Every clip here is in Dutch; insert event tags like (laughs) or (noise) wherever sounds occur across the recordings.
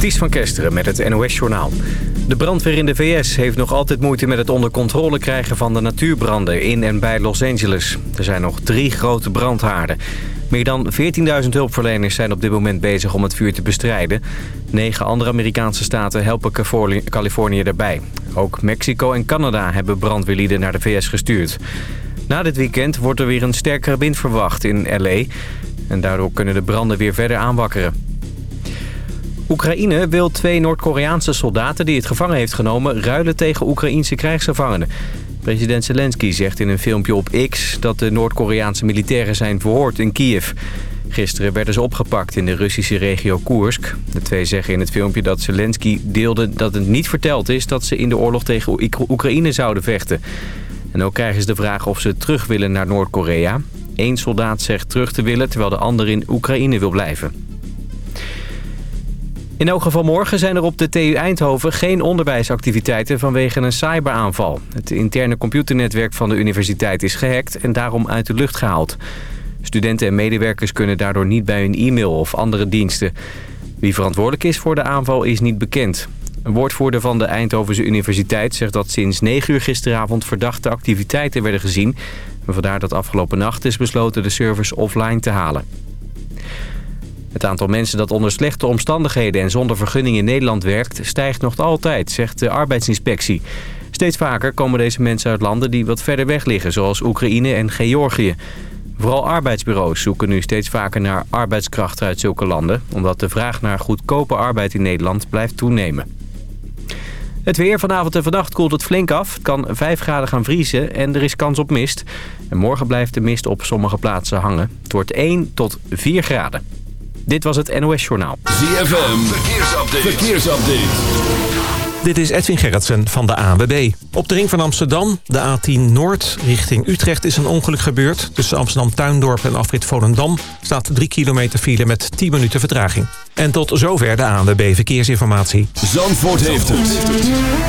Ties van Kesteren met het NOS-journaal. De brandweer in de VS heeft nog altijd moeite met het onder controle krijgen van de natuurbranden in en bij Los Angeles. Er zijn nog drie grote brandhaarden. Meer dan 14.000 hulpverleners zijn op dit moment bezig om het vuur te bestrijden. Negen andere Amerikaanse staten helpen Californië daarbij. Ook Mexico en Canada hebben brandweerlieden naar de VS gestuurd. Na dit weekend wordt er weer een sterkere wind verwacht in L.A. En daardoor kunnen de branden weer verder aanwakkeren. Oekraïne wil twee Noord-Koreaanse soldaten die het gevangen heeft genomen... ruilen tegen Oekraïense krijgsgevangenen. President Zelensky zegt in een filmpje op X dat de Noord-Koreaanse militairen zijn verhoord in Kiev. Gisteren werden ze opgepakt in de Russische regio Koersk. De twee zeggen in het filmpje dat Zelensky deelde dat het niet verteld is... dat ze in de oorlog tegen Oekraïne zouden vechten. En ook krijgen ze de vraag of ze terug willen naar Noord-Korea. Eén soldaat zegt terug te willen terwijl de ander in Oekraïne wil blijven. In elk geval morgen zijn er op de TU Eindhoven geen onderwijsactiviteiten vanwege een cyberaanval. Het interne computernetwerk van de universiteit is gehackt en daarom uit de lucht gehaald. Studenten en medewerkers kunnen daardoor niet bij hun e-mail of andere diensten. Wie verantwoordelijk is voor de aanval is niet bekend. Een woordvoerder van de Eindhovense Universiteit zegt dat sinds 9 uur gisteravond verdachte activiteiten werden gezien. En vandaar dat afgelopen nacht is besloten de servers offline te halen. Het aantal mensen dat onder slechte omstandigheden en zonder vergunning in Nederland werkt... stijgt nog altijd, zegt de arbeidsinspectie. Steeds vaker komen deze mensen uit landen die wat verder weg liggen... zoals Oekraïne en Georgië. Vooral arbeidsbureaus zoeken nu steeds vaker naar arbeidskrachten uit zulke landen... omdat de vraag naar goedkope arbeid in Nederland blijft toenemen. Het weer vanavond en vannacht koelt het flink af. Het kan 5 graden gaan vriezen en er is kans op mist. En morgen blijft de mist op sommige plaatsen hangen. Het wordt 1 tot 4 graden. Dit was het NOS Journaal. ZFM, verkeersupdate. verkeersupdate. Dit is Edwin Gerritsen van de ANWB. Op de ring van Amsterdam, de A10 Noord, richting Utrecht is een ongeluk gebeurd. Tussen Amsterdam-Tuindorp en Afrit Volendam staat 3 kilometer file met 10 minuten vertraging. En tot zover de ANWB Verkeersinformatie. Zandvoort heeft het.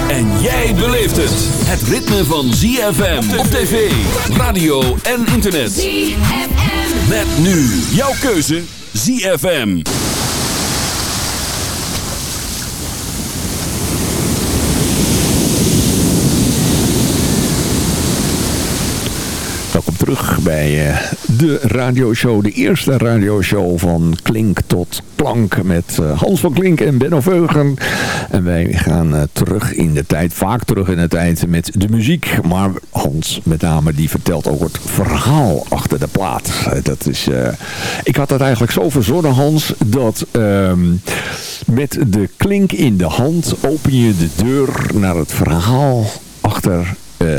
En jij beleeft het. Het ritme van ZFM op tv, radio en internet. ZFM. Met nu jouw keuze ZFM. Welkom terug bij uh, de radioshow, de eerste radioshow van Klink tot Klank met uh, Hans van Klink en Benno Veugen. En wij gaan uh, terug in de tijd, vaak terug in de tijd met de muziek. Maar Hans met name die vertelt ook het verhaal achter de plaat. dat is, ik had dat eigenlijk zo verzonnen Hans, dat ehm, met de klink in de hand open je de deur naar het verhaal achter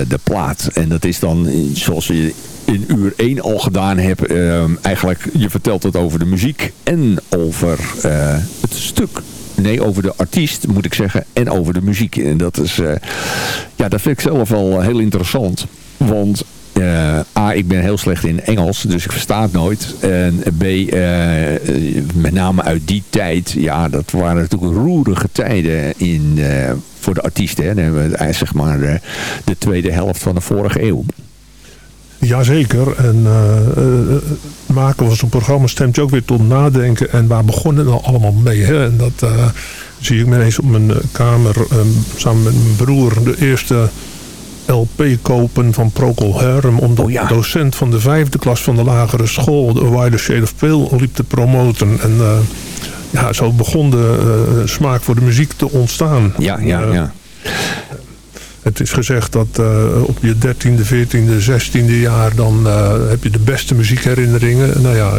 de plaat. En dat is dan, zoals je in uur 1 al gedaan hebt, uh, eigenlijk, je vertelt het over de muziek en over uh, het stuk. Nee, over de artiest moet ik zeggen. En over de muziek. En dat is, uh, ja, dat vind ik zelf wel heel interessant. Want uh, A, ik ben heel slecht in Engels, dus ik versta het nooit. En B, uh, met name uit die tijd, ja, dat waren natuurlijk roerige tijden in, uh, voor de artiesten. Hè. Dan hebben we zeg maar de, de tweede helft van de vorige eeuw. Jazeker. En uh, maken we zo'n programma stemt je ook weer tot nadenken. En waar begonnen het allemaal mee? Hè? En dat zie ik me eens op mijn kamer samen met mijn broer de eerste LP kopen van Procol Harum. Omdat oh, ja. de docent van de vijfde klas van de lagere school, de Wider Shade of Pale, liep te promoten. En ja, zo begon de smaak voor de muziek te ontstaan. Ja, ja, ja. Het is gezegd dat op je 13e, 14e, 16e jaar... dan heb je de beste muziekherinneringen. Nou ja,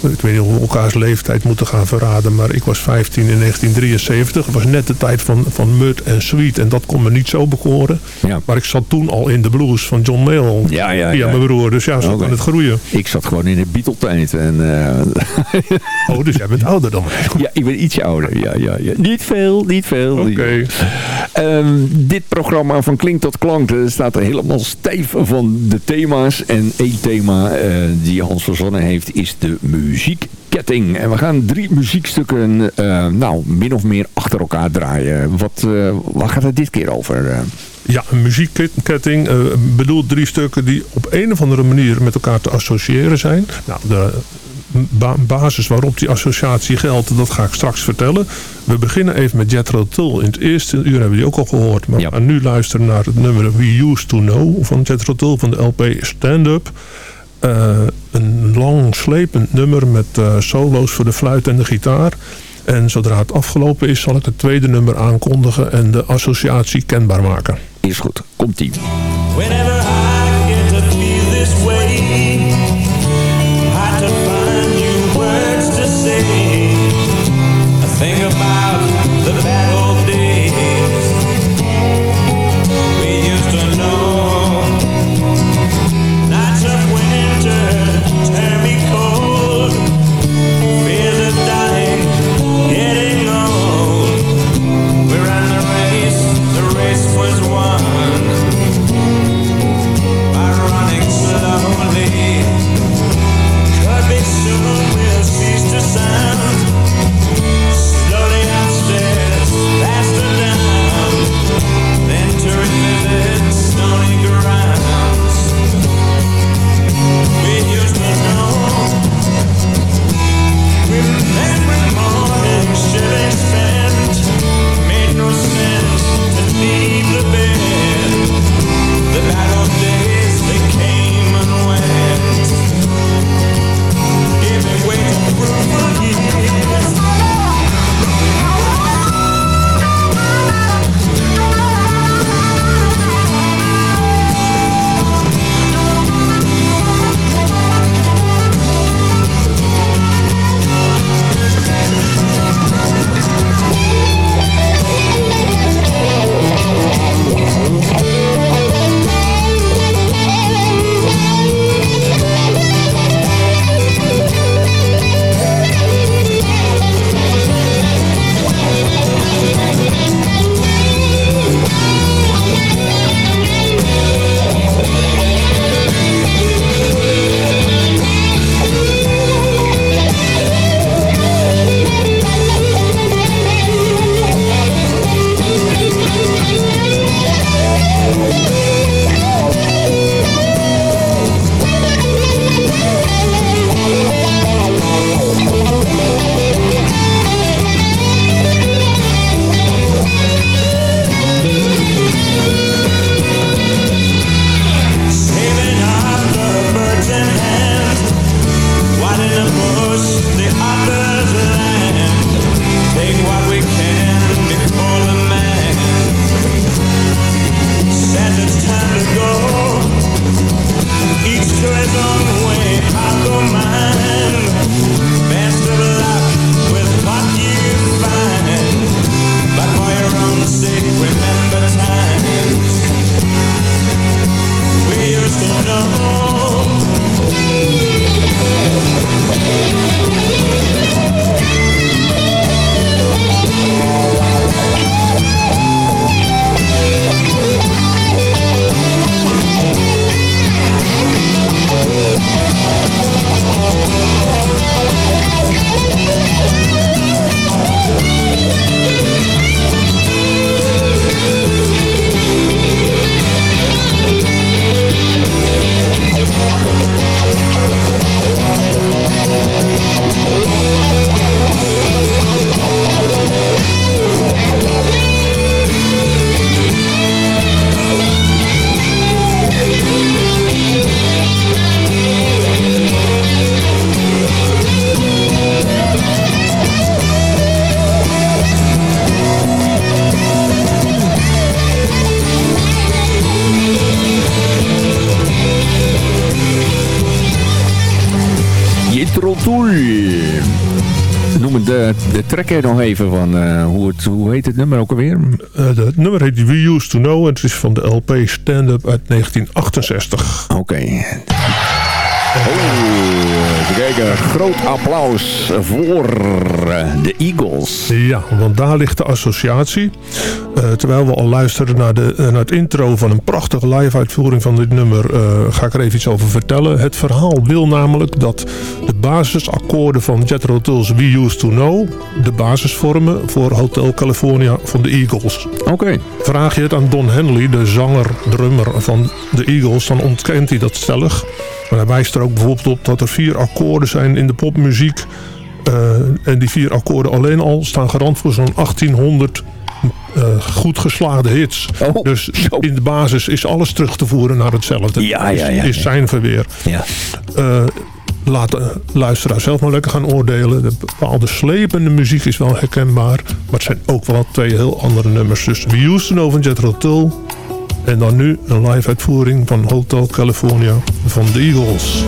ik weet niet of we elkaars leeftijd moeten gaan verraden. Maar ik was 15 in 1973. Dat was net de tijd van, van Mud en Sweet. En dat kon me niet zo bekoren. Ja. Maar ik zat toen al in de blues van John Mayall. Ja, ja, via ja. mijn broer. Dus ja, zo okay. kan het groeien. Ik zat gewoon in de Beatle-tijd. Uh... (laughs) oh, dus jij bent ouder dan mij. Ja, ik ben ietsje ouder. Ja, ja, ja. Niet veel, niet veel. Oké. Okay. Um, dit programma van Klink tot Klank staat er helemaal stijf van de thema's. En één thema uh, die Hans verzonnen heeft is de muziekketting. En we gaan drie muziekstukken uh, nou, min of meer achter elkaar draaien. Wat, uh, waar gaat het dit keer over? Ja, een muziekketting bedoelt drie stukken die op een of andere manier met elkaar te associëren zijn. Nou, de basis waarop die associatie geldt, dat ga ik straks vertellen. We beginnen even met Jethro Tull. In het eerste uur hebben we die ook al gehoord. Maar nu luisteren naar het nummer We Used To Know van Jethro Tull van de LP Stand Up. Uh, een lang slepend nummer met uh, solo's voor de fluit en de gitaar. En zodra het afgelopen is, zal ik het tweede nummer aankondigen en de associatie kenbaar maken. Is goed, komt-ie. Trek nog even van uh, hoe, het, hoe heet het nummer ook alweer? Uh, het nummer heet We Used To Know en het is van de LP Stand Up uit 1968. Oké. Okay. Oh, kijken. Groot applaus voor de Eagles. Ja, want daar ligt de associatie. Uh, terwijl we al luisteren naar, de, naar het intro van een prachtige live uitvoering van dit nummer... Uh, ga ik er even iets over vertellen. Het verhaal wil namelijk dat de basisakkoorden van Jethro Tull's We Used To Know... de basis vormen voor Hotel California van de Eagles. Oké. Vraag je het aan Don Henley, de zanger, drummer van de Eagles... dan ontkent hij dat stellig... Maar hij wijst er ook bijvoorbeeld op dat er vier akkoorden zijn in de popmuziek. Uh, en die vier akkoorden alleen al staan garant voor zo'n 1800 uh, goed geslaagde hits. Oh, dus zo. in de basis is alles terug te voeren naar hetzelfde. Ja, ja, ja, is, is zijn verweer. Ja. Uh, laat de luisteraar zelf maar lekker gaan oordelen. De bepaalde slepende muziek is wel herkenbaar. Maar het zijn ook wel twee heel andere nummers. Dus We Houston van Jethro Tull. En dan nu een live uitvoering van Hotel California van de Eagles.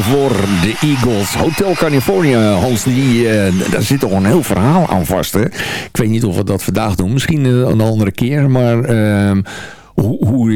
Voor de Eagles. Hotel California, Hans, die, daar zit toch een heel verhaal aan vast. Hè? Ik weet niet of we dat vandaag doen. Misschien een andere keer, maar... Ehm, hoe, hoe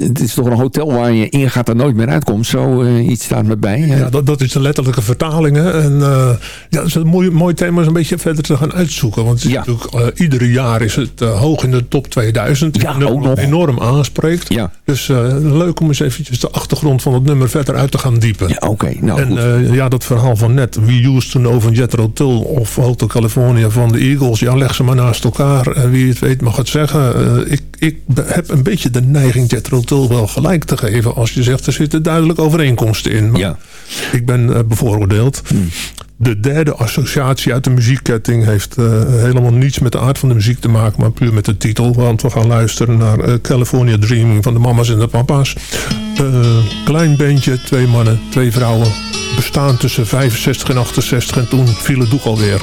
het is toch een hotel waar je in gaat en nooit meer uitkomt. Zo uh, iets staat me bij. Ja, dat, dat is de letterlijke vertaling. Hè? En uh, ja, het is een mooi, mooi thema om een beetje verder te gaan uitzoeken. Want ja. natuurlijk, iedere jaar is het hoog in de top 2000. Ja, ook nog. enorm aanspreekt. Ja. Dus leuk om eens eventjes de achtergrond van het nummer verder uit te gaan diepen. Ja, oké. Nou, en ja, dat verhaal van net. We used to know van Jethro Tull of Hotel California van de Eagles. Ja, leg ze maar naast elkaar. En wie het weet mag het zeggen. ik, ik heb een beetje de neiging Jethro Tull wel gelijk te geven. Als je zegt, er zitten duidelijk overeenkomsten in. Maar ja. Ik ben bevooroordeeld. Hmm. De derde associatie uit de muziekketting heeft uh, helemaal niets met de aard van de muziek te maken, maar puur met de titel. Want we gaan luisteren naar uh, California Dreaming van de mama's en de papa's. klein bandje, twee mannen, twee vrouwen. Bestaan tussen 65 en 68 en toen viel het doek alweer.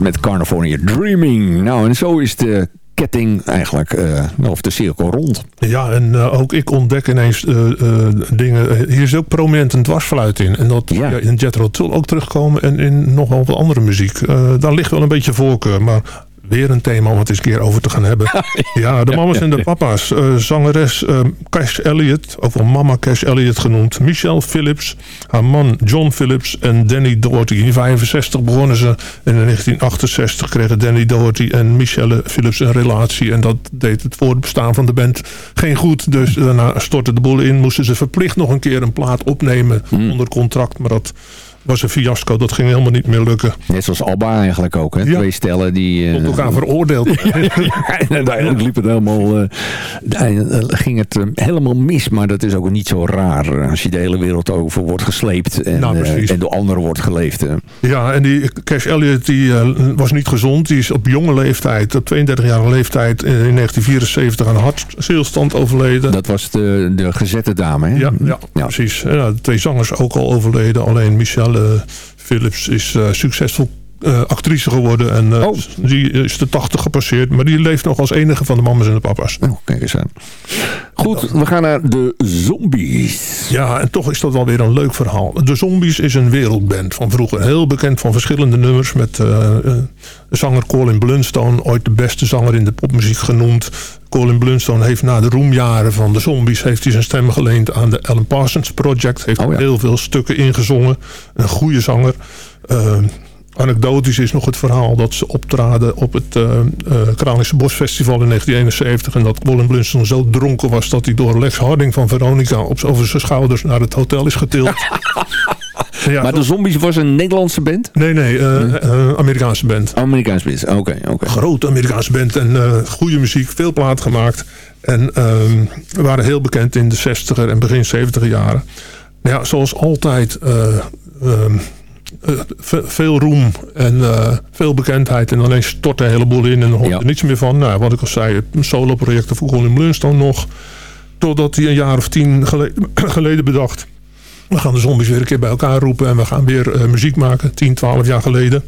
Met California Dreaming. Nou, en zo is de ketting eigenlijk, uh, of de cirkel rond. Ja, en uh, ook ik ontdek ineens uh, dingen. Hier is ook prominent een dwarsfluit in. En dat ja. in Jethro Tull ook terugkomen en in nogal wat andere muziek. daar ligt wel een beetje voorkeur, maar Weer een thema om het eens een keer over te gaan hebben. (laughs) ja, de mama's en de papa's. Uh, zangeres uh, Cash Elliot, of wel mama Cash Elliot genoemd. Michelle Phillips, haar man John Phillips en Danny Doherty. In 1965 begonnen ze. En in 1968 kregen Danny Doherty en Michelle Phillips een relatie. En dat deed het voortbestaan van de band geen goed. Dus daarna stortte de boel in. Moesten ze verplicht nog een keer een plaat opnemen hmm. onder contract. Maar dat was een fiasco. Dat ging helemaal niet meer lukken. Net zoals Alba eigenlijk ook. Hè? Twee stellen die... Uh, Op elkaar veroordeeld. (laughs) (laughs) en uiteindelijk liep het helemaal... Uh, ging het helemaal mis. Maar dat is ook niet zo raar. Als je de hele wereld over wordt gesleept. En, nou, en door anderen wordt geleefd. Ja, en die Cash Elliot die, was niet gezond. Die is op jonge leeftijd, op 32-jarige leeftijd... in 1974 aan hartstilstand overleden. Dat was de, de gezette dame, hè? Ja, ja, ja. precies. Ja, twee zangers ook al overleden. Alleen Michel Philips is uh, succesvol eh, actrice geworden. En eh, Oh. die is de 80 gepasseerd. Maar die leeft nog als enige van de mamas en de papa's. Oh, kijk eens aan. Goed, we gaan naar de zombies. Ja, en toch is dat wel weer een leuk verhaal. De Zombies is een wereldband van vroeger. Heel bekend van verschillende nummers. Met eh, zanger Colin Blunstone. Ooit de beste zanger in de popmuziek genoemd. Colin Blunstone heeft na de roemjaren van de Zombies... heeft hij zijn stem geleend aan de Alan Parsons Project. Heeft Oh ja. heel veel stukken ingezongen. Een goede zanger. Anekdotisch is nog het verhaal dat ze optraden op het eh, Kralische Bosfestival in 1971. En dat Colin Blunstone zo dronken was dat hij door Lex Harding van Veronica op, over zijn schouders naar het hotel is getild. (laughs) ja, Maar de zombies was een Nederlandse band? Nee, nee, eh, Amerikaanse band. Amerikaans band. Oké, oké. Grote Amerikaanse band en goede muziek, veel plaat gemaakt. En ehm, we waren heel bekend in de 60er en begin 70er jaren. Nou ja, zoals altijd eh, ehm, eh, veel roem en eh, veel bekendheid. En ineens stort er een heleboel in en dan hoor je Ja. er niets meer van. Nou, wat ik al zei, solo-projecten voor Colin Blunstone nog. Totdat hij een jaar of tien gele- (clears throat) geleden bedacht... We gaan de zombies weer een keer bij elkaar roepen en we gaan weer eh, muziek maken. 10, 12 jaar geleden.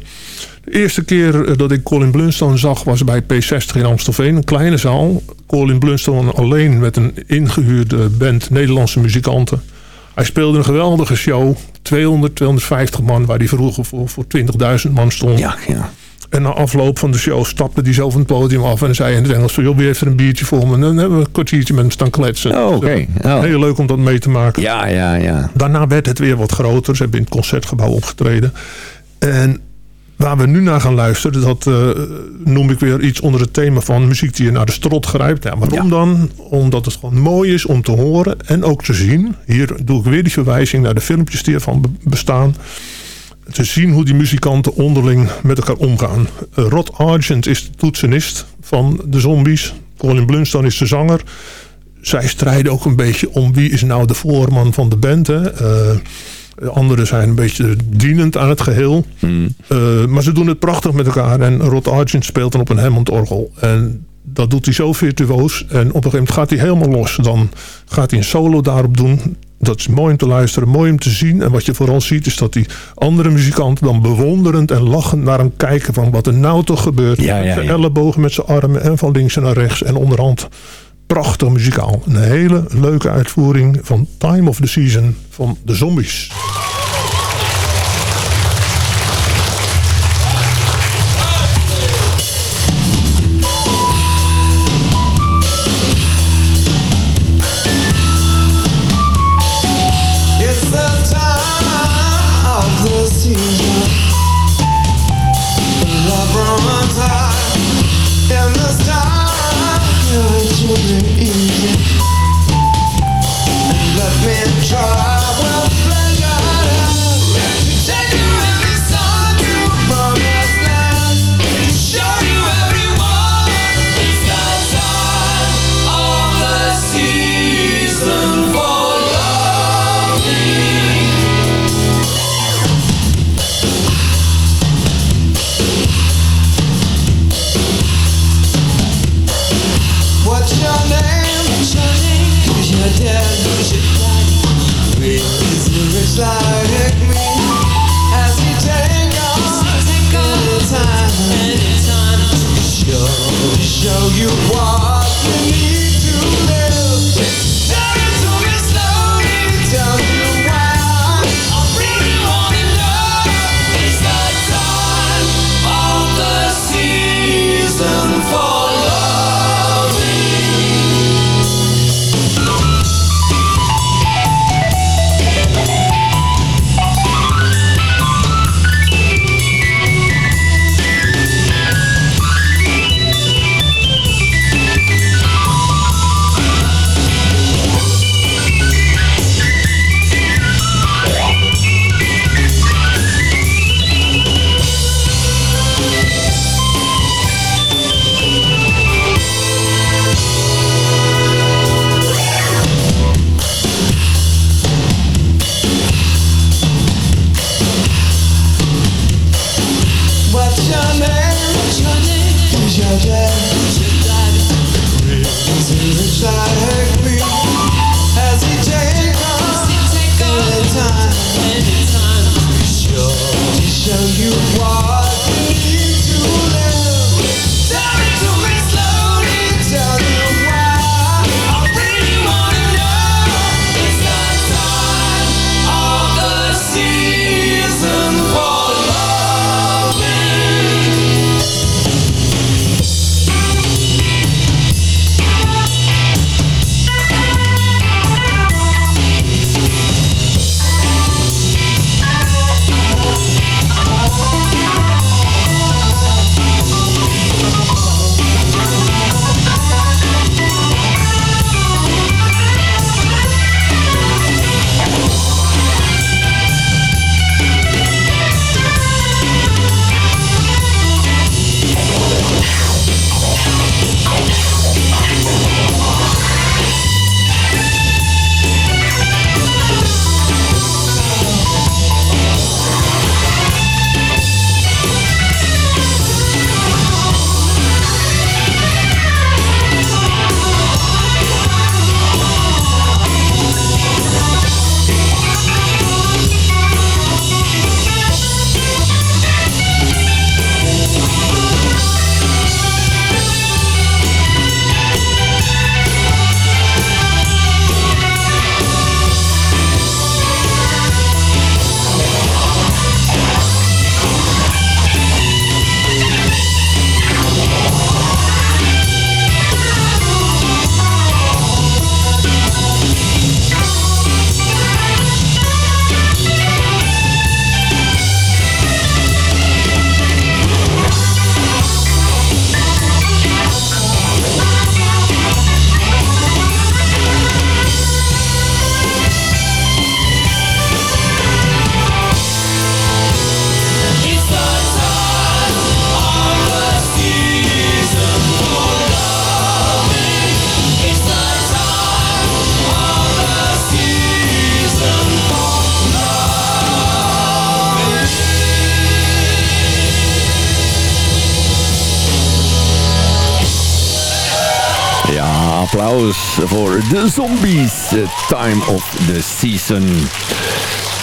De eerste keer eh, dat ik Colin Blunstone zag was bij P60 in Amstelveen. Een kleine zaal. Colin Blunstone alleen met een ingehuurde band Nederlandse muzikanten. Hij speelde een geweldige show. 200, 250 man waar hij vroeger voor, voor 20.000 man stond. Ja, ja. En na afloop van de show stapte hij zo van het podium af en zei in het Engels joh, wie heeft er een biertje voor me? En dan hebben we een kwartiertje met hem staan kletsen. Oh, oké. Oh. Heel leuk om dat mee te maken. Ja, ja, ja. Daarna werd het weer wat groter. Ze hebben in het concertgebouw opgetreden. En waar we nu naar gaan luisteren, dat eh, noem ik weer iets onder het thema van muziek die je naar de strot grijpt. Ja, waarom Ja. dan? Omdat het gewoon mooi is om te horen en ook te zien. Hier doe ik weer die verwijzing naar de filmpjes die ervan be- bestaan. Te zien hoe die muzikanten onderling met elkaar omgaan. Rod Argent is de toetsenist van de Zombies. Colin Blunstone is de zanger zij strijden ook een beetje om wie is nou de voorman van de band. Hè. Eh, de anderen zijn een beetje dienend aan het geheel. Eh, maar ze doen het prachtig met elkaar. En Rod Argent speelt dan op een Hammond-orgel. En dat doet hij zo virtuoos. En op een gegeven moment gaat hij helemaal los. Dan gaat hij een solo daarop doen. Dat is mooi om te luisteren, mooi om te zien. En wat je vooral ziet is dat die andere muzikanten dan bewonderend en lachend naar hem kijken. Van wat er nou toch gebeurt. Ja, ja, Met zijn ellebogen, met zijn armen en van links naar rechts. En onderhand prachtig muzikaal. Een hele leuke uitvoering van Time of the Season van de Zombies. Voor de zombies. Time of the season.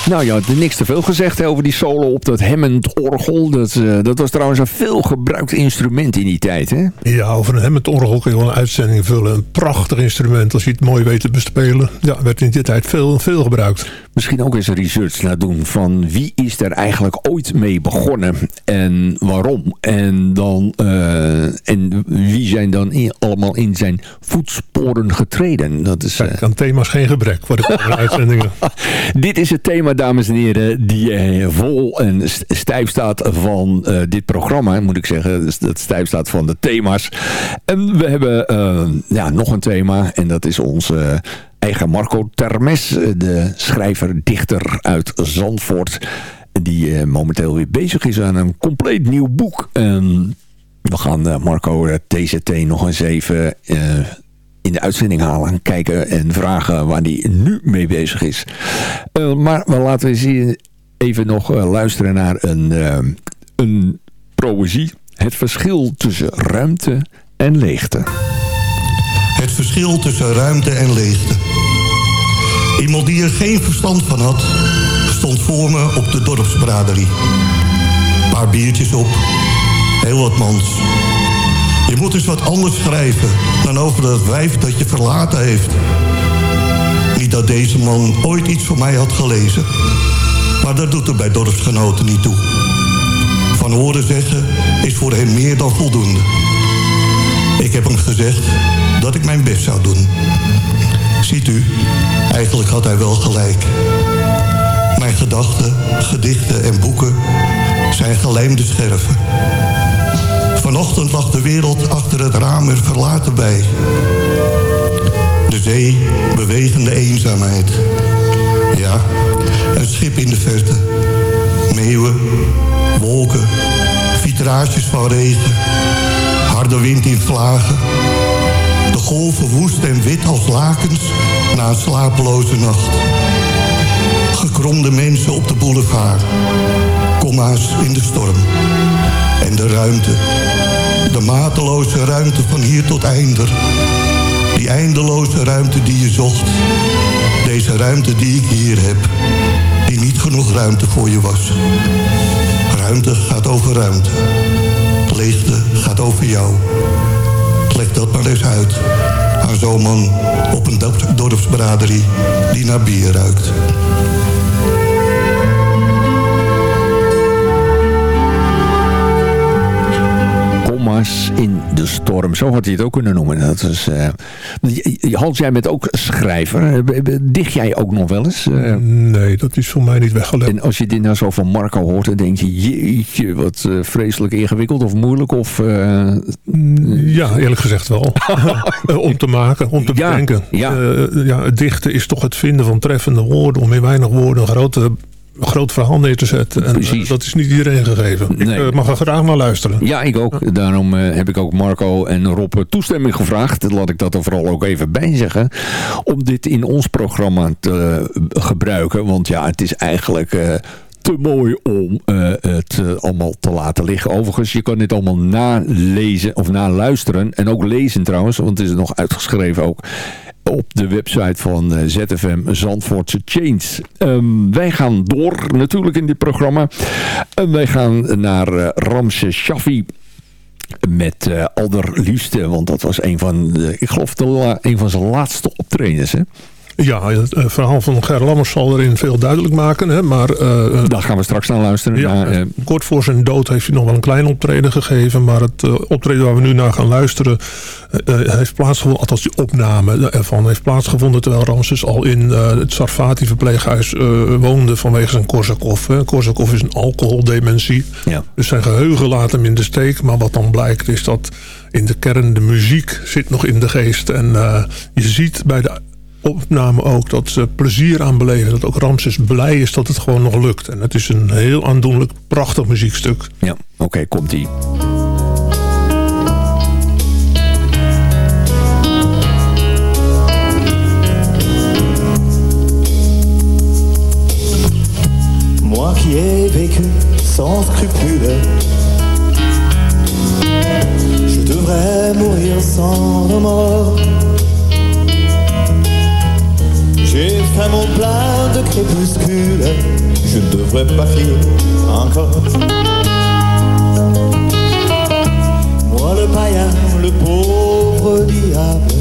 Nou ja, niks te veel gezegd over die solo op dat Hammond-orgel. Dat, eh, dat was trouwens een veel gebruikt instrument in die tijd, hè? Ja, over een Hammond orgel kun je wel een uitzending vullen. Een prachtig instrument als je het mooi weet te bespelen. Ja, werd in die tijd veel, veel gebruikt. Misschien ook eens een research naar doen van wie is er eigenlijk ooit mee begonnen en waarom. En, dan, eh, en wie zijn dan in- allemaal in zijn voetsporen getreden. Dat is, eh, Kijk, aan thema's geen gebrek voor de komende (laughs) uitzendingen. Dit is het thema, dames en heren, die eh, vol en st- stijf staat van dit programma, moet ik zeggen. Dus dat stijf staat van de thema's. En we hebben ja, nog een thema en dat is onze eigen Marco Termes, eh, de schrijver, dichter uit Zandvoort. Die eh, momenteel weer bezig is aan een compleet nieuw boek. En we gaan eh, Marco TZT nog eens even in de uitzending halen. Kijken en vragen waar hij nu mee bezig is. Maar we laten we eens even nog luisteren naar een, een proëzie. Het verschil tussen ruimte en leegte. Het verschil tussen ruimte en leegte. Iemand die er geen verstand van had, stond voor me op de dorpsbraderie. Paar biertjes op, heel wat mans. Je moet eens wat anders schrijven dan over dat wijf dat je verlaten heeft. Niet dat deze man ooit iets van mij had gelezen. Maar dat doet er bij dorpsgenoten niet toe. Van horen zeggen is voor hem meer dan voldoende. Ik heb hem gezegd dat ik mijn best zou doen. Ziet u, eigenlijk had hij wel gelijk. Mijn gedachten, gedichten en boeken zijn gelijmde scherven. Vanochtend lag de wereld achter het raam er verlaten bij. De zee, bewegende eenzaamheid. Ja, een schip in de verte. Meeuwen, wolken, vitrages van regen. Harde wind in vlagen. Golven woest en wit als lakens na een slapeloze nacht. Gekromde mensen op de boulevard. Komma's in de storm. En de ruimte. De mateloze ruimte van hier tot einder. Die eindeloze ruimte die je zocht. Deze ruimte die ik hier heb. Die niet genoeg ruimte voor je was. Ruimte gaat over ruimte. Leegte gaat over jou. Dat maar eens uit aan zo'n man op een dorp- dorpsbraderie die naar bier ruikt. In de storm. Zo had hij het ook kunnen noemen. Dat is, eh, Hans, jij bent ook schrijver. Eh, Dicht jij ook nog wel eens? Eh, Nee, dat is voor mij niet weggelegd. En als je dit nou zo van Marco hoort, dan denk je, jeetje, wat vreselijk ingewikkeld of moeilijk. Of, eh, Ja, eerlijk gezegd wel. (laughs) Om te maken, om te Ja, bedenken. ja. Ja, het dichten is toch het vinden van treffende woorden... om in weinig woorden een grote, groot verhaal neer te zetten. En Precies. eh, dat is niet iedereen gegeven. Nee. Ik eh, mag er graag naar luisteren. ja, ik ook. Daarom eh, heb ik ook Marco en Rob toestemming gevraagd. Laat ik dat er vooral ook even bij zeggen. Om dit in ons programma te gebruiken. Want ja, het is eigenlijk... te mooi om het allemaal te laten liggen. Overigens, je kan dit allemaal nalezen of naluisteren. En ook lezen trouwens, want het is nog uitgeschreven ook op de website van eh, ZFM Zandvoortse Chains. Ehm, wij gaan door natuurlijk in dit programma. En wij gaan naar eh, Ramses Shaffi met eh Allerliefste. Want dat was een van, de, ik geloof, de, een van zijn laatste optredens. Hè? Ja, het eh, verhaal van Ger Lammers zal erin veel duidelijk maken. Hè, maar eh, eh, Daar gaan we straks naar luisteren. ja, kort voor zijn dood heeft hij nog wel een klein optreden gegeven. Maar het optreden waar we nu naar gaan luisteren... heeft plaatsgevonden, althans die opname ervan... heeft plaatsgevonden terwijl Ramses al in het Sarfati-verpleeghuis eh, woonde... vanwege zijn Korsakoff. Hè. Korsakoff is een alcoholdementie. ja. Dus zijn geheugen laat hem in de steek. Maar wat dan blijkt is dat in de kern de muziek zit nog in de geest. En je ziet bij de opname ook dat ze plezier aan beleven. Dat ook Ramses blij is dat het gewoon nog lukt. En het is een heel aandoenlijk, prachtig muziekstuk. ja. Oké, komt-ie. Moi qui ai vécu sans scrupule, je devrais mourir sans remords. J'ai fait mon plein de crépuscule, je ne devrais pas filer encore. Moi le païen, le pauvre diable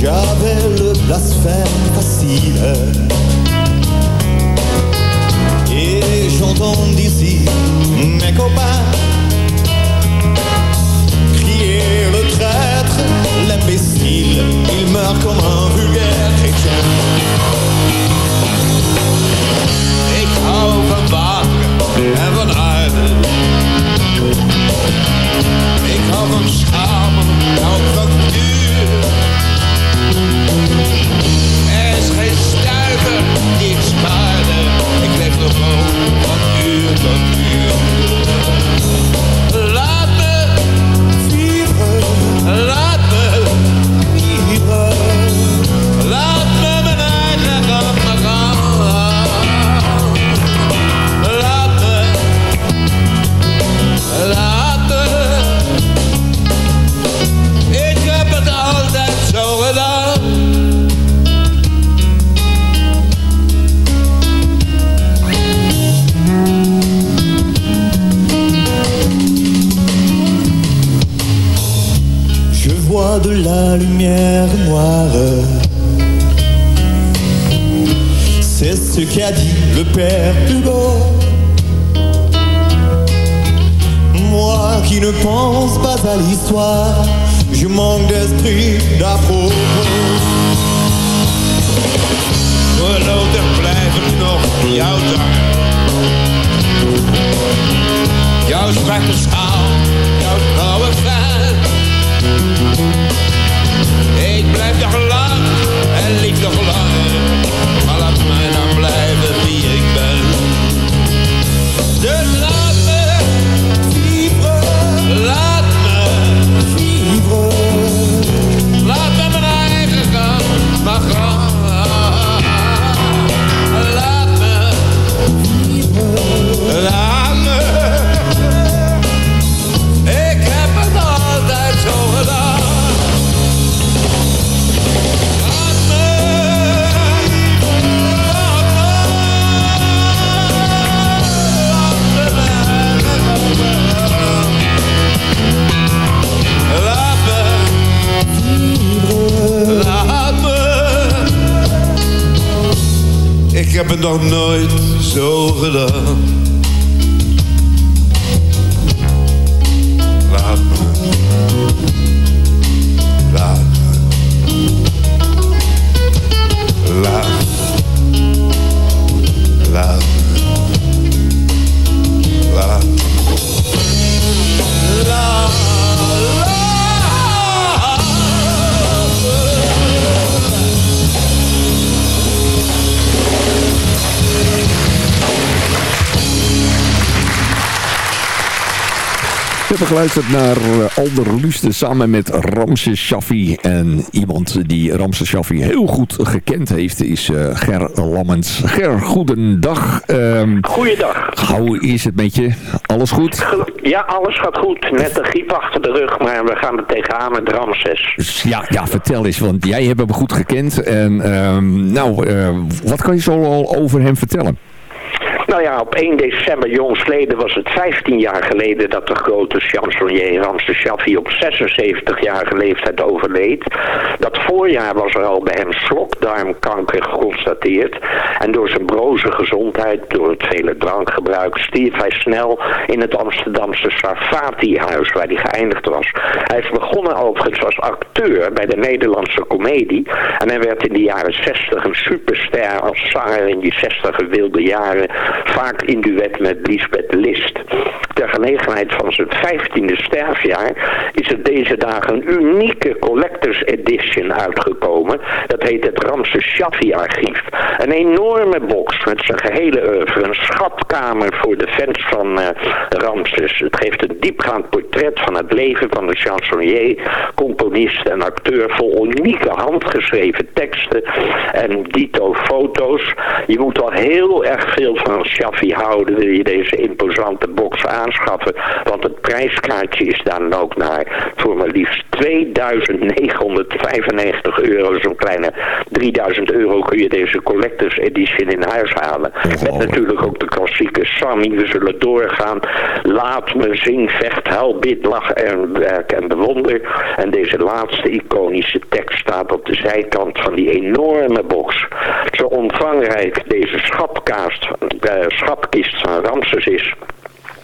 J'avais le blasphème facile. Et j'entends d'ici mes copains crier le traître, l'imbécile. Il meurt comme un vulgaire chrétien. geval van uren la lumière noire. C'est ce qu'a dit le père Hugo. Moi qui ne pense pas à l'histoire, je manque d'esprit d'apropos. Zullen er blijven nog jouw zanger, jouw zwarte schaal, jouw trouwe fan. Ik blijf nog lang en lief nog lang. Geluisterd naar eh, Alder Luste samen met Ramses Shaffi. En iemand die Ramses Shaffi heel goed gekend heeft is eh, Ger Lammens. Ger, goedendag. Um, Goeiedag. Hoe is het met je? Alles goed? Ja, alles gaat goed. Net de griep achter de rug, maar we gaan er tegenaan met Ramses. Ja, ja, vertel eens, want jij hebt hem goed gekend. En um, nou, uh, wat kan je zo al over hem vertellen? Nou ja, op 1 december jongsleden was het 15 jaar geleden dat de grote chansonnier Ramses Shaffi op 76-jarige leeftijd overleed. Dat voorjaar was er al bij hem slokdarmkanker geconstateerd. En door zijn broze gezondheid, door het vele drankgebruik, stierf hij snel in het Amsterdamse Sarfati-huis waar hij geëindigd was. Hij is begonnen overigens als acteur bij de Nederlandse komedie. En hij werd in de jaren 60 een superster als zanger in die 60 wilde jaren vaak in duet met Lisbeth List. Ter gelegenheid van zijn 15e sterfjaar is er deze dagen een unieke collectors edition uitgekomen. Dat heet het Ramses Shaffi archief. Een enorme box met zijn gehele oeuvre. Een schatkamer voor de fans van uh, Ramses. Het geeft een diepgaand portret van het leven van de chansonnier, componist en acteur vol unieke handgeschreven teksten en dito foto's. Je moet al heel erg veel van Shaffi houden, wil je deze imposante box aanschaffen. Want het prijskaartje is dan ook naar voor maar liefst 2995 euro. Zo'n kleine 3000 euro kun je deze collectors edition in huis halen. Met natuurlijk ook de klassieke Sammy. We zullen doorgaan. Laat me zing, vecht, huil, bid, lach en werk en bewonder. En deze laatste iconische tekst staat op de zijkant van die enorme box. Zo omvangrijk deze schatkaast, uh, schatkist van Ramses is.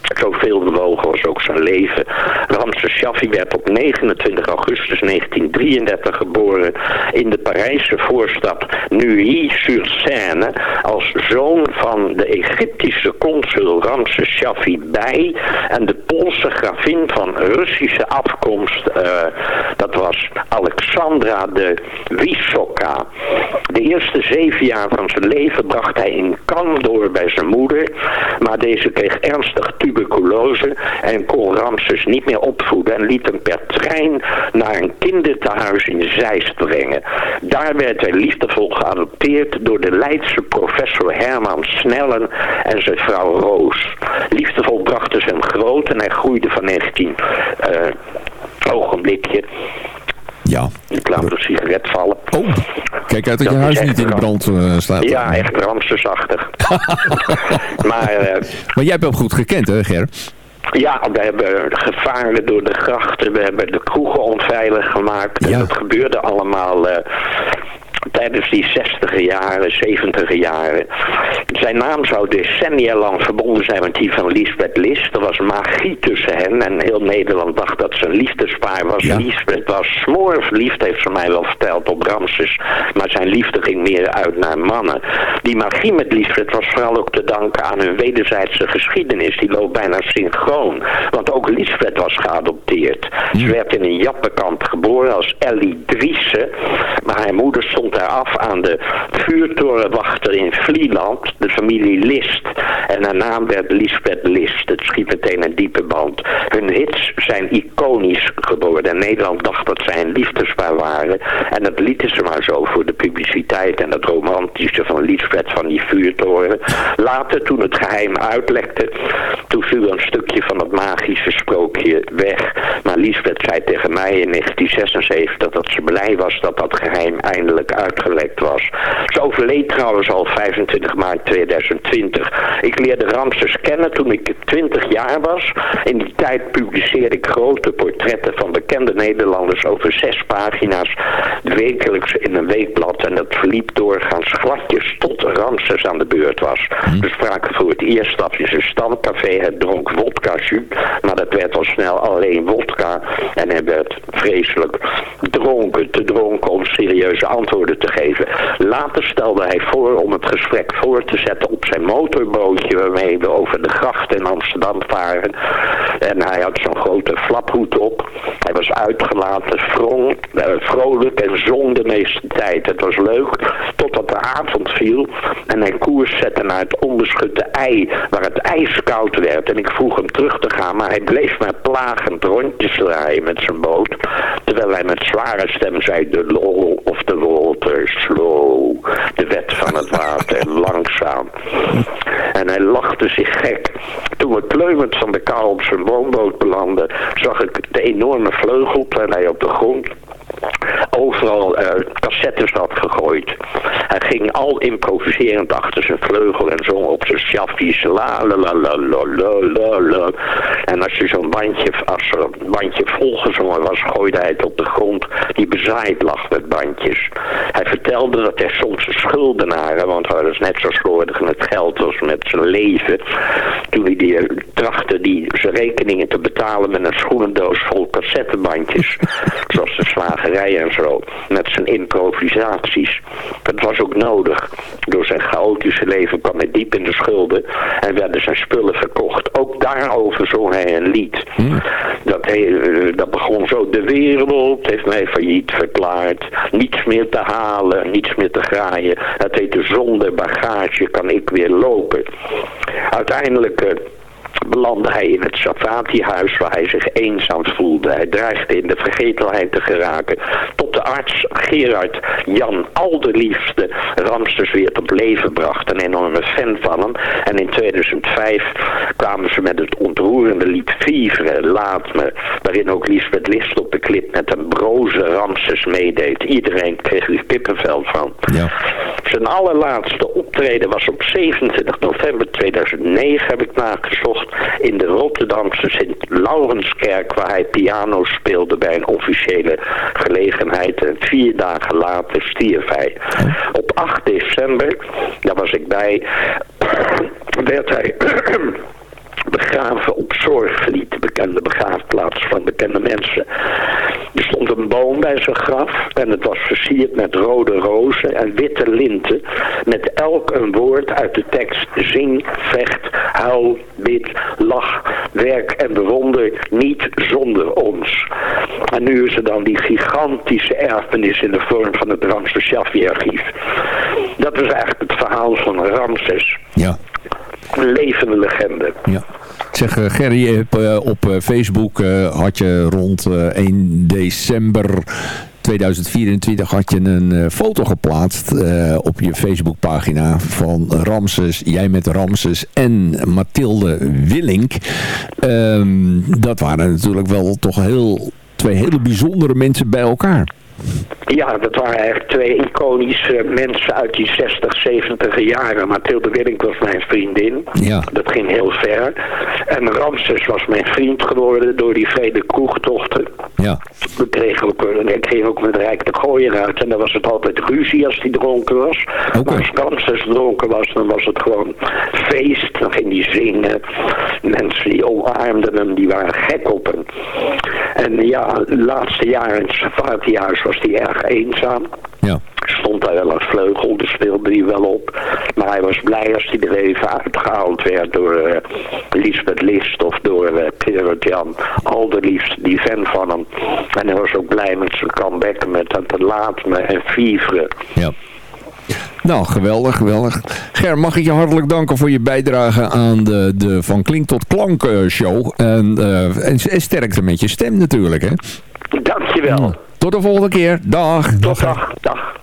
Zoveel bewogen was ook zijn leven. Ramses Shaffi werd op 29 augustus 1933 geboren in de Parijse voorstad Neuilly-sur-Seine als zoon van de Egyptische consul Ramses Shaffi bij en de Poolse gravin van Russische afkomst, uh, dat was Alexandra de Wysoka. De eerste zeven jaar van zijn leven bracht hij in Cannes door bij zijn moeder, maar deze kreeg ernstig tuberculose en kon Ramses niet meer opvoeden en liet hem per trein naar een kindertehuis in Zeist brengen. Daar werd hij liefdevol geadopteerd door de Leidse professor Herman Snellen en zijn vrouw Roos. Liefdevol brachten ze hem groot en hij groeide van 19... Uh, ogenblikje ja. Ik laat de sigaret vallen. Oh, kijk uit dat, dat je huis niet in de brand uh, staat. Ja, echt ramsesachtig. (laughs) maar, uh, maar jij hebt hem goed gekend, hè, Ger? Ja, we hebben gevaren door de grachten. We hebben de kroegen onveilig gemaakt. Ja. En dat gebeurde allemaal... Uh, tijdens die 60 jaren, 70 jaren. Zijn naam zou decennia lang verbonden zijn met die van Lisbeth List. Er was magie tussen hen en heel Nederland dacht dat ze een liefdespaar was. Ja. Lisbeth was smoorverliefd, heeft ze mij wel verteld, op Ramses. Maar zijn liefde ging meer uit naar mannen. Die magie met Lisbeth was vooral ook te danken aan hun wederzijdse geschiedenis. Die loopt bijna synchroon. Want ook Lisbeth was geadopteerd. Ze werd in een jappenkamp geboren als Ellie Driessen. Maar haar moeder stond daar af aan de vuurtorenwachter in Vlieland, de familie List. En haar naam werd Lisbeth List. Het schiet meteen een diepe band. Hun hits zijn iconisch geworden. En Nederland dacht dat zij een liefdespaar waren. En dat lieten ze maar zo voor de publiciteit en het romantische van Lisbeth van die vuurtoren. Later, toen het geheim uitlekte, toen viel een stukje van het magische sprookje weg. Maar Lisbeth zei tegen mij in 1976 dat ze blij was dat dat geheim eindelijk uitgelekt was. Ze overleed trouwens al 25 maart 2020. Ik leerde Ramses kennen toen ik 20 jaar was. In die tijd publiceerde ik grote portretten van bekende Nederlanders over zes pagina's wekelijks in een weekblad. En dat verliep doorgaans gladjes tot Ramses aan de beurt was. We spraken voor het eerst af in zijn stamcafé. Het dronk wodka maar dat werd al snel alleen wodka. En hij werd vreselijk dronken, te dronken om serieuze antwoorden te geven. Later stelde hij voor om het gesprek voor te zetten op zijn motorbootje waarmee we over de gracht in Amsterdam varen. En hij had zo'n grote flaphoed op. Hij was uitgelaten, uh, vrolijk en zong de meeste tijd. Het was leuk totdat de avond viel en hij koers zette naar het onbeschutte ei waar het ijskoud koud werd. En ik vroeg hem terug te gaan, maar hij bleef maar plagend rondjes draaien met zijn boot. Terwijl hij met zware stem zei, de lol of de slow. De wet van het water, langzaam. En hij lachte zich gek. Toen we kleumend van de kou op zijn woonboot belanden, zag ik de enorme vleugel terwijl hij op de grond overal uh, cassettes had gegooid. Hij ging al improviserend achter zijn vleugel en zong op zijn sjaffies la la la la la En als je zo'n bandje, als er een bandje volgezongen was, gooide hij het op de grond die bezaaid lag met bandjes. Hij vertelde dat hij soms schuldenaren, want hij was net zo slordig met geld als met zijn leven, toen hij die, eh, trachtte die, zijn rekeningen te betalen met een schoenendoos vol cassettebandjes, (laughs) zoals de slaag slagerij en zo, met zijn improvisaties. Dat was ook nodig. Door zijn chaotische leven kwam hij diep in de schulden en werden zijn spullen verkocht. Ook daarover zong hij een lied. Dat, hij, eh, dat begon zo, de wereld heeft mij failliet verklaard. Niets meer te halen, niets meer te graaien. Het heette zonder bagage kan ik weer lopen. Uiteindelijk... belandde hij in het Safati-huis waar hij zich eenzaam voelde. Hij dreigde in de vergetelheid te geraken. Tot de arts Gerard Jan Alderliefste Ramses weer tot leven bracht. Een enorme fan van hem. En in 2005 kwamen ze met het ontroerende lied Vivre, Laat Me. Waarin ook Lisbeth List op de clip met een broze Ramses meedeed. Iedereen kreeg er kippenvel van. Ja. Zijn allerlaatste optreden was op 27 november 2009, heb ik nagezocht, in de Rotterdamse Sint-Laurenskerk, waar hij piano speelde bij een officiële gelegenheid. En vier dagen later stierf hij. Op 8 december, daar was ik bij, (clears throat) werd hij begraven op Zorgvliet, de bekende begraafplaats van bekende mensen. Er stond een boom bij zijn graf en het was versierd met rode rozen en witte linten. Met elk een woord uit de tekst zing, vecht, huil, bid, lach, werk en bewonder niet zonder ons. En nu is er dan die gigantische erfenis in de vorm van het Ramses Shaffi-archief. Dat is eigenlijk het verhaal van Ramses. Ja. Een levende legende. Ja. Zeg, eh, Gerry, eh, op eh, Facebook had je rond eh, 1 december 2024 had je een foto geplaatst op je Facebookpagina van Ramses, jij met Ramses en Mathilde Willink. Ehm, dat waren natuurlijk wel toch heel, twee hele bijzondere mensen bij elkaar. Ja, dat waren eigenlijk twee iconische mensen uit die 60, 70 jaren. Mathilde Willink was mijn vriendin. Ja. Dat ging heel ver. En Ramses was mijn vriend geworden door die vele kroegtochten. Ja. We kregen ook, ik kreeg ook met Rijk de Gooier uit. En dan was het altijd ruzie als hij dronken was. Maar als Ramses dronken was, dan was het gewoon feest. Dan ging hij zingen. Mensen die omarmden hem, die waren gek op hem. En ja, de laatste jaren in het Safati-huis was hij erg eenzaam. Ja. Stond daar wel als vleugel, dus speelde hij wel op. Maar hij was blij als hij er even uitgehaald werd door eh, Lisbeth List of door uh, Gerard Jan Alderliefst, die fan van hem. En hij was ook blij met zijn comeback met dat Laat Me en Vivre. Ja. Nou, geweldig, geweldig. Ger, mag ik je hartelijk danken voor je bijdrage aan de, de Van Klink tot Klank eh, show. En, eh, en, en sterkte met je stem natuurlijk, hè. Dankjewel. Tot de volgende keer. Dag. Tot dag. Dag.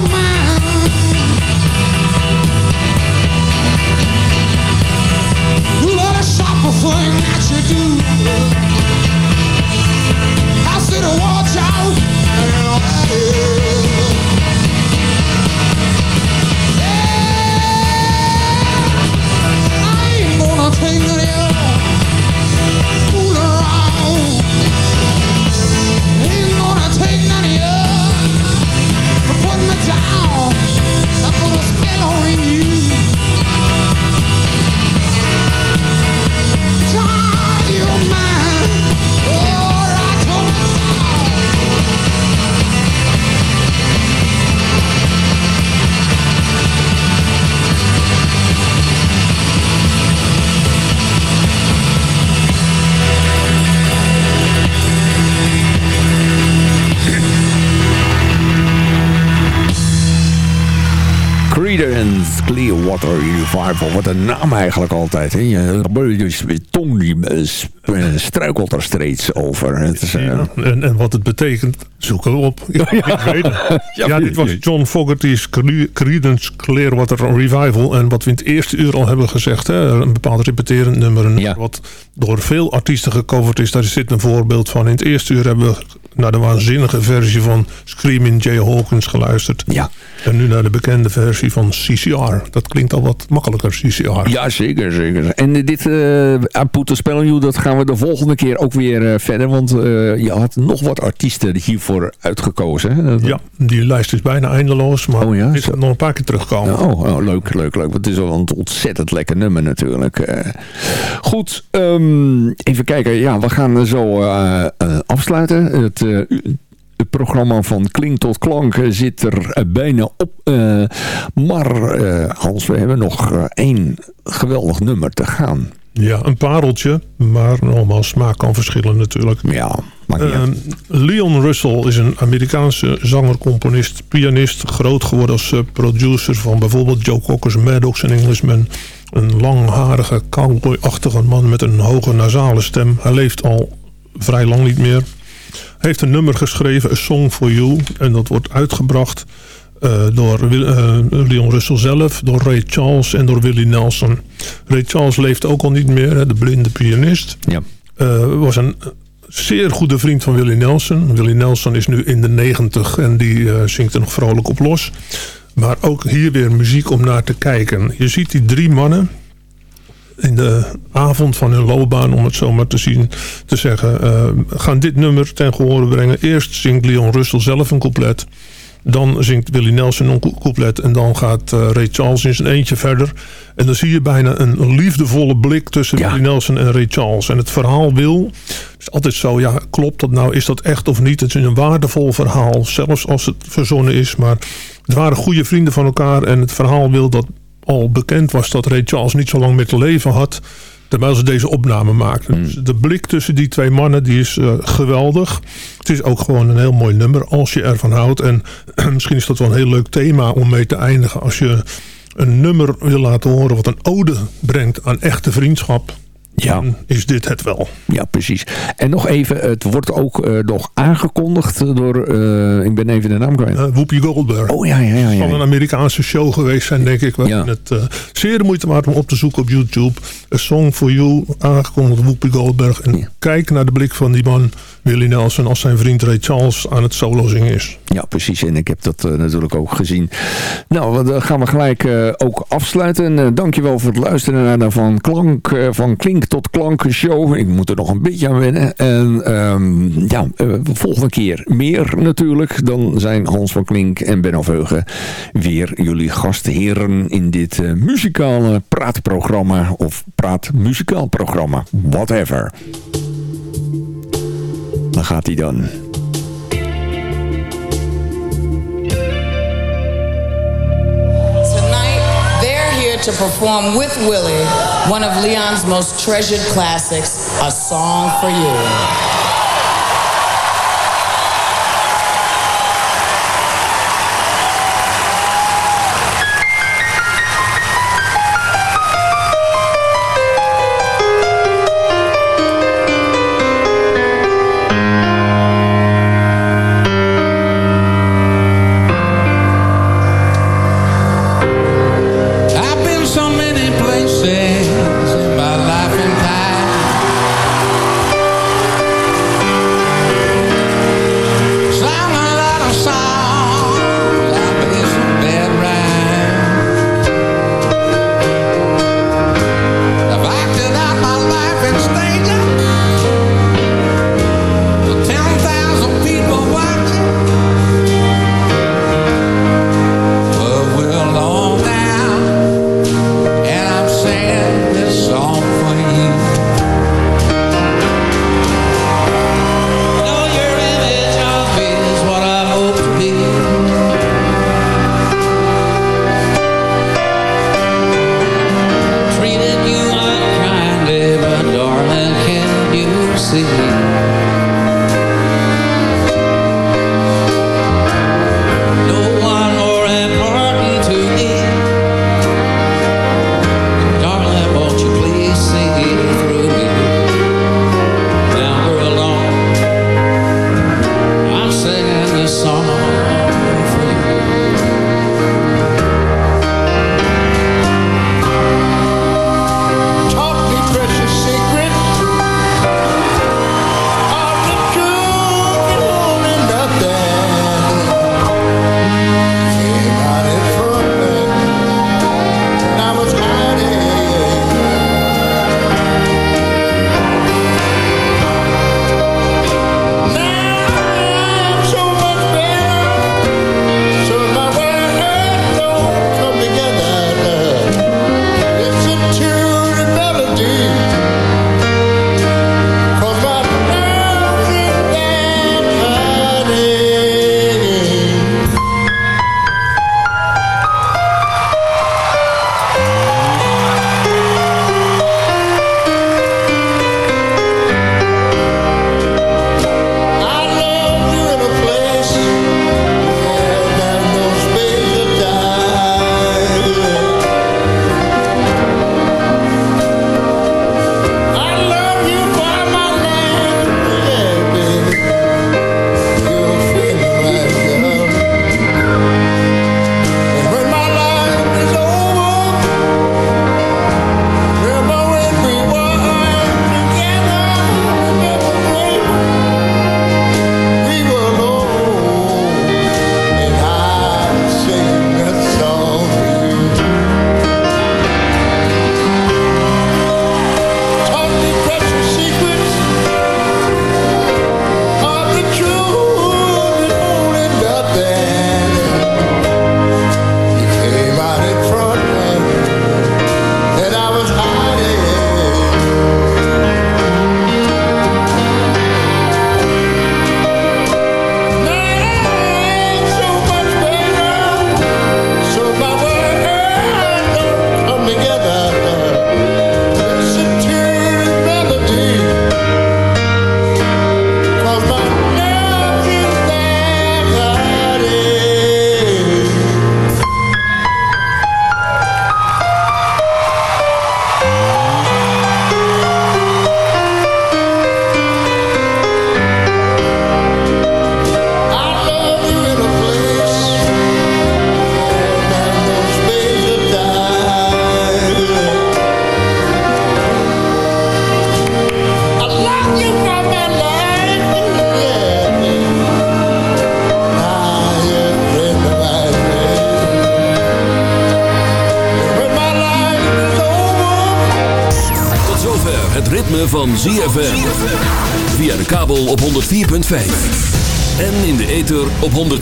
my Revival. Wat een naam eigenlijk altijd. Hè? Die eh, eh, struikelt er steeds over. Het is, eh, Ja, en, en wat het betekent, zoeken we op. (laughs) Ik kan het. Ja, Ja, dit was ja. John Fogerty's Cre- Creedence Clearwater Revival. En wat we in het eerste uur al hebben gezegd, hè, een bepaald repeterend nummer. Een nummer wat door veel artiesten gecoverd is. Daar zit een voorbeeld van. In het eerste uur hebben we naar de waanzinnige versie van Screaming Jay Hawkins geluisterd. Ja. En nu naar de bekende versie van CCR. Dat klinkt al wat makkelijker, CCR. Ja, zeker, zeker. En eh, dit uh, I Put a Spell on You, dat gaan we de volgende keer ook weer eh, verder. Want eh, je had nog wat artiesten hiervoor uitgekozen. Hè? Dat- Ja, die lijst is bijna eindeloos, maar Oh ja, dit gaat nog een paar keer terugkomen. Oh, oh, leuk, leuk, leuk. Want het is wel een ontzettend lekker nummer natuurlijk. Eh, goed, ehm, even kijken. Ja, we gaan zo eh, eh, afsluiten. Het, eh, het programma van Klink tot Klank eh, zit er eh, bijna op. Eh, maar eh, Hans, we hebben nog eh, één geweldig nummer te gaan. Ja, een pareltje, maar nogmaals, smaak kan verschillen natuurlijk. Ja, Ehm, Leon Russell is een Amerikaanse zanger, componist, pianist. Groot geworden als eh, producer van bijvoorbeeld Joe Cocker's Maddox en Englishman. Een langharige, cowboy-achtige man met een hoge nasale stem. Hij leeft al vrij lang niet meer. Heeft een nummer geschreven, A Song for You. En dat wordt uitgebracht eh, door eh, Leon Russell zelf, door Ray Charles en door Willie Nelson. Ray Charles leeft ook al niet meer, hè, de blinde pianist. Ja. Eh, was een zeer goede vriend van Willie Nelson. Willie Nelson is nu in de negentig en die zingt er nog vrolijk op los. Maar ook hier weer muziek om naar te kijken. Je ziet die drie mannen in de avond van hun loopbaan, om het zo maar te zien, te zeggen, eh, gaan dit nummer ten gehore brengen. Eerst zingt Leon Russell zelf een couplet. Dan zingt Willie Nelson een cou- couplet. En dan gaat eh, Ray Charles in zijn eentje verder. En dan zie je bijna een liefdevolle blik tussen Willie Nelson en Ray Charles. En het verhaal wil... Het is altijd zo, ja, klopt dat nou? Is dat echt of niet? Het is een waardevol verhaal. Zelfs als het verzonnen is. Maar het waren goede vrienden van elkaar. En het verhaal wil dat al bekend was dat Ray Charles niet zo lang meer te leven had. Terwijl ze deze opname maakten. Dus de blik tussen die twee mannen die is eh, geweldig. Het is ook gewoon een heel mooi nummer als je ervan houdt. En (clears throat) misschien is dat wel een heel leuk thema om mee te eindigen. Als je een nummer wil laten horen wat een ode brengt aan echte vriendschap. Ja. dan is dit het wel. Ja, precies. En nog even, het wordt ook eh, nog aangekondigd door, eh, ik ben even de naam kwijt. Eh, Whoopi Goldberg. Oh ja, ja, ja. ja. Van een Amerikaanse show geweest zijn, denk ik. Waarin het eh, zeer de moeite waard om op te zoeken op YouTube. A Song for You, aangekondigd door Whoopi Goldberg. En kijk naar de blik van die man, Willie Nelson, als zijn vriend Ray Charles aan het solo zingen is. Ja, precies. En ik heb dat eh, natuurlijk ook gezien. Nou, dan gaan we gelijk eh, ook afsluiten. Dankjewel voor het luisteren naar de Van, Klank, eh, van Klink tot Klank show. Ik moet er nog een beetje aan wennen. En ehm, ja, eh, volgende keer meer natuurlijk. Dan zijn Hans van Klink en Benno Veugen weer jullie gastheren in dit eh, muzikale praatprogramma. Of praatmuzikaal programma. Whatever. Dan gaat hij dan. Tonight, they're here to perform with Willie one of Leon's most treasured classics, A Song for You.